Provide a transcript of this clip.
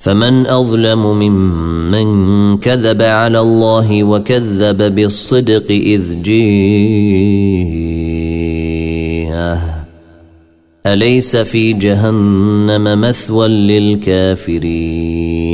فمن أظلم ممن كذب على الله وكذب بالصدق إذ جيءه أليس في جهنم مثوى للكافرين؟